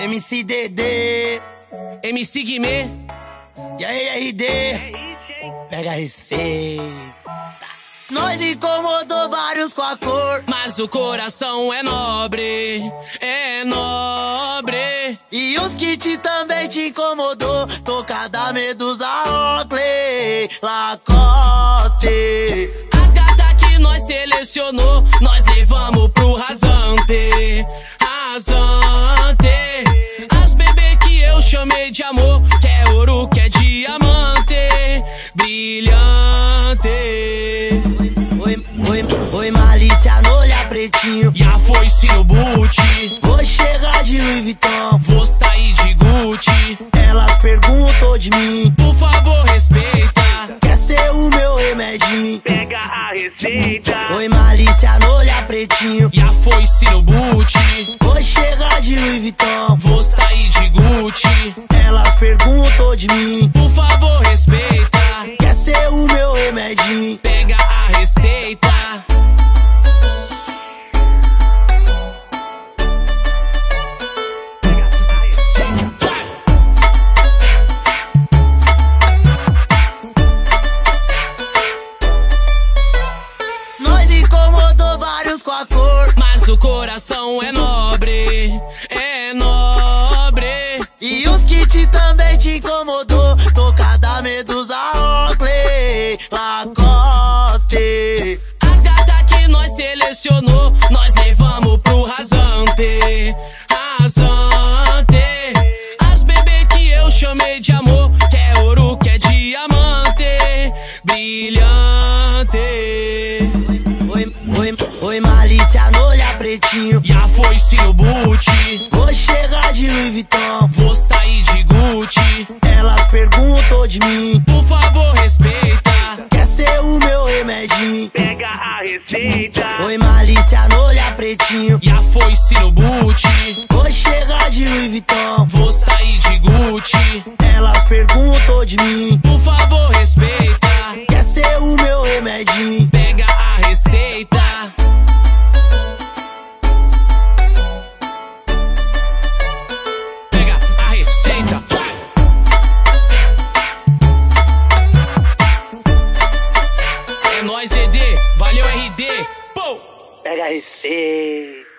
MCDD, MC Guimê, e aí RD, pega a receita. Nós incomodou vários com a cor, mas o coração é nobre, é nobre. E os kits também te incomodou, tocada Medusa Oakley, Lacoste. As gatas que nós selecionou, nós levamos pro rasante. Chamei de amor, que é ouro, que é diamante, brilhante. Oi, oi, oi, malícia no olhar pretinho. E a foice no boot, Vou chegar de Louis Vuitton. vou sair de Gucci. Elas perguntou de mim, Por favor, respeita. quer ser o meu remedinho? Pega a receita. Oi, malícia no olhar pretinho. E a foice no boot, Vou chegar de Louis Vuitton. vou sair de Gucci. De mim, Por favor, respeita. quer ser o meu remedinho? Pega a receita. Nós incomodou vários com a cor. Mas o coração é nobre. Incomodou. Tocada Medusa Oakley, Lacoste. As gatas que nós selecionou, nós levamos pro rasante, rasante. As bebê que eu chamei de amor, que é ouro, que é diamante, brilhante. Oi, oi, oi, malícia no olhar pretinho. E a foice no boot, Vou chegar de Louis Vuitton. vou sair Pega a receita. Oi, malícia no olhar pretinho. E a foice no boot, Valeu, RD. Pô! Pega receita.